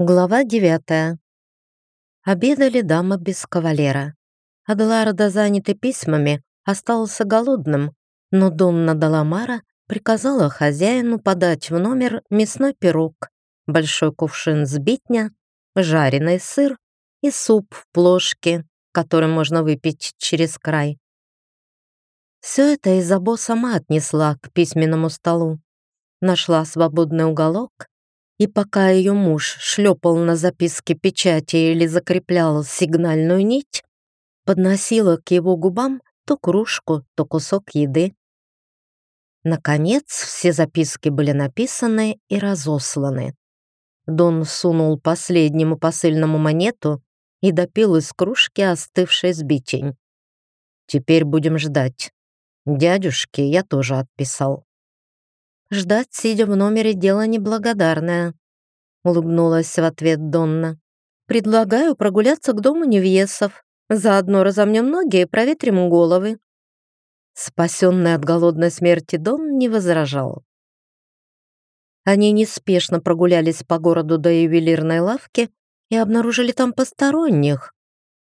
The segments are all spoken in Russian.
Глава девятая. Обедали дамы без кавалера. Аделардо, занятый письмами, остался голодным, но Донна Даламара приказала хозяину подать в номер мясной пирог, большой кувшин сбитня, жареный сыр и суп в плошке, который можно выпить через край. Все это Изабо сама отнесла к письменному столу. Нашла свободный уголок и пока ее муж шлепал на записке печати или закреплял сигнальную нить, подносила к его губам то кружку, то кусок еды. Наконец, все записки были написаны и разосланы. Дон сунул последнему посыльному монету и допил из кружки остывший сбитень. «Теперь будем ждать. Дядюшке я тоже отписал». Ждать, сидя в номере, дело неблагодарное. Улыбнулась в ответ Донна. Предлагаю прогуляться к дому Невьесов. Заодно разомнем ноги и проветрим головы. Спасенный от голодной смерти Дон не возражал. Они неспешно прогулялись по городу до ювелирной лавки и обнаружили там посторонних.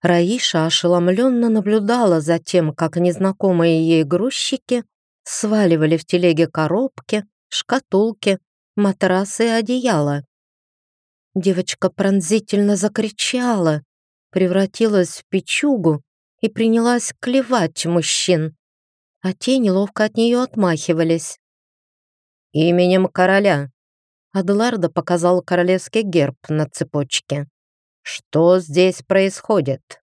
Раиша ошеломленно наблюдала за тем, как незнакомые ей грузчики сваливали в телеге коробки, шкатулки, матрасы и одеяла. Девочка пронзительно закричала, превратилась в печугу и принялась клевать мужчин, а те неловко от нее отмахивались. «Именем короля!» Аделардо показал королевский герб на цепочке. «Что здесь происходит?»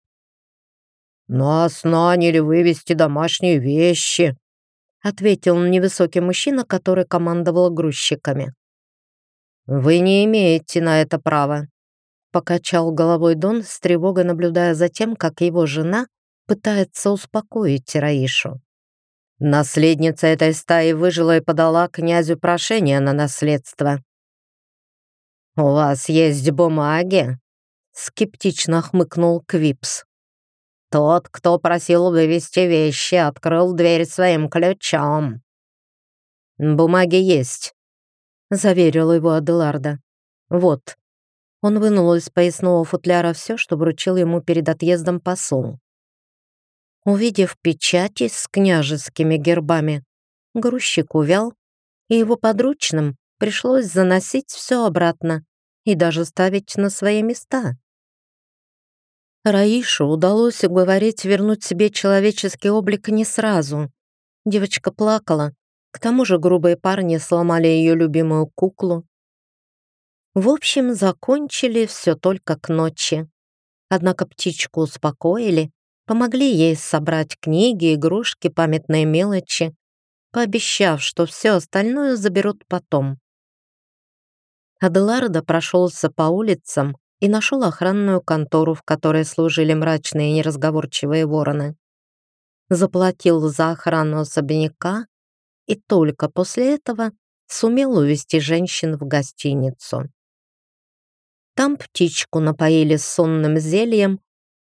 «Нас наняли вывести домашние вещи», ответил невысокий мужчина, который командовал грузчиками. «Вы не имеете на это права», — покачал головой Дон с тревогой, наблюдая за тем, как его жена пытается успокоить Раишу. Наследница этой стаи выжила и подала князю прошение на наследство. «У вас есть бумаги?» — скептично хмыкнул Квипс. Тот, кто просил вывести вещи, открыл дверь своим ключом. «Бумаги есть», — заверил его Аделарда. «Вот». Он вынул из поясного футляра все, что вручил ему перед отъездом посол. Увидев печати с княжескими гербами, грузчик увял, и его подручным пришлось заносить все обратно и даже ставить на свои места. Раишу удалось уговорить вернуть себе человеческий облик не сразу. Девочка плакала. К тому же грубые парни сломали ее любимую куклу. В общем, закончили все только к ночи. Однако птичку успокоили, помогли ей собрать книги, игрушки, памятные мелочи, пообещав, что все остальное заберут потом. Аделардо прошелся по улицам, и нашел охранную контору, в которой служили мрачные и неразговорчивые вороны. Заплатил за охрану особняка и только после этого сумел увести женщин в гостиницу. Там птичку напоили сонным зельем,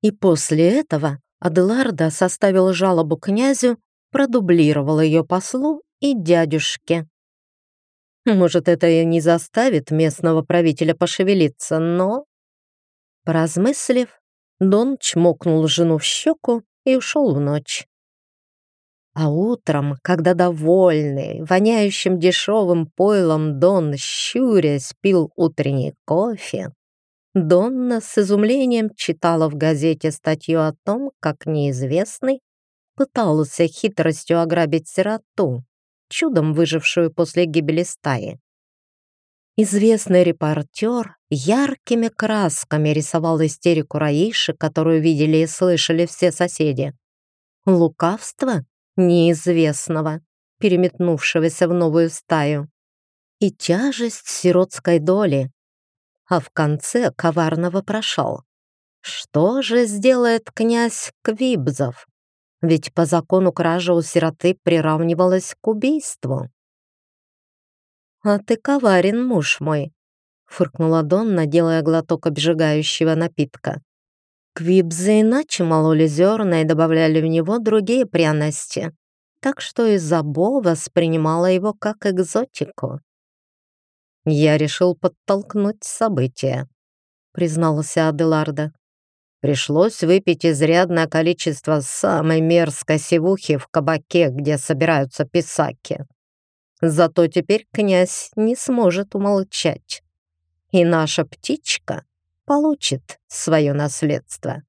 и после этого Аделарда составил жалобу князю, продублировал ее послу и дядюшке. Может, это и не заставит местного правителя пошевелиться, но Поразмыслив, Дон чмокнул жену в щеку и ушел в ночь. А утром, когда довольный, воняющим дешевым пойлом Дон, щурясь, пил утренний кофе, Донна с изумлением читала в газете статью о том, как неизвестный пытался хитростью ограбить сироту, чудом выжившую после гибели стаи. Известный репортер яркими красками рисовал истерику Раиши, которую видели и слышали все соседи. Лукавство неизвестного, переметнувшегося в новую стаю, и тяжесть сиротской доли, а в конце коварно вопрошал. Что же сделает князь Квибзов? Ведь по закону кража у сироты приравнивалась к убийству. «А ты коварен, муж мой», — фыркнула Донна, делая глоток обжигающего напитка. Квибзы иначе мололи зерна и добавляли в него другие пряности, так что Изабо воспринимала его как экзотику. я решил подтолкнуть события», — признался Аделарда. Пришлось выпить изрядное количество самой мерзкой сивухи в кабаке, где собираются писаки. Зато теперь князь не сможет умолчать. И наша птичка получит свое наследство.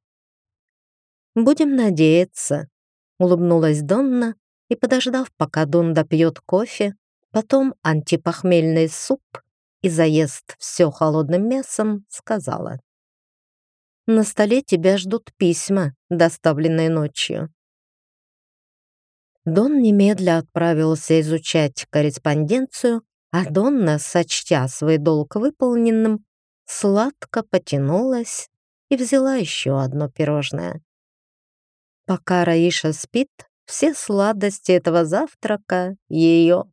«Будем надеяться», — улыбнулась Донна и, подождав, пока Дон допьет кофе, потом антипохмельный суп и заест все холодным мясом, сказала. На столе тебя ждут письма, доставленные ночью. Дон немедля отправился изучать корреспонденцию, а Донна, сочтя свой долг выполненным, сладко потянулась и взяла еще одно пирожное. Пока Раиша спит, все сладости этого завтрака — ее.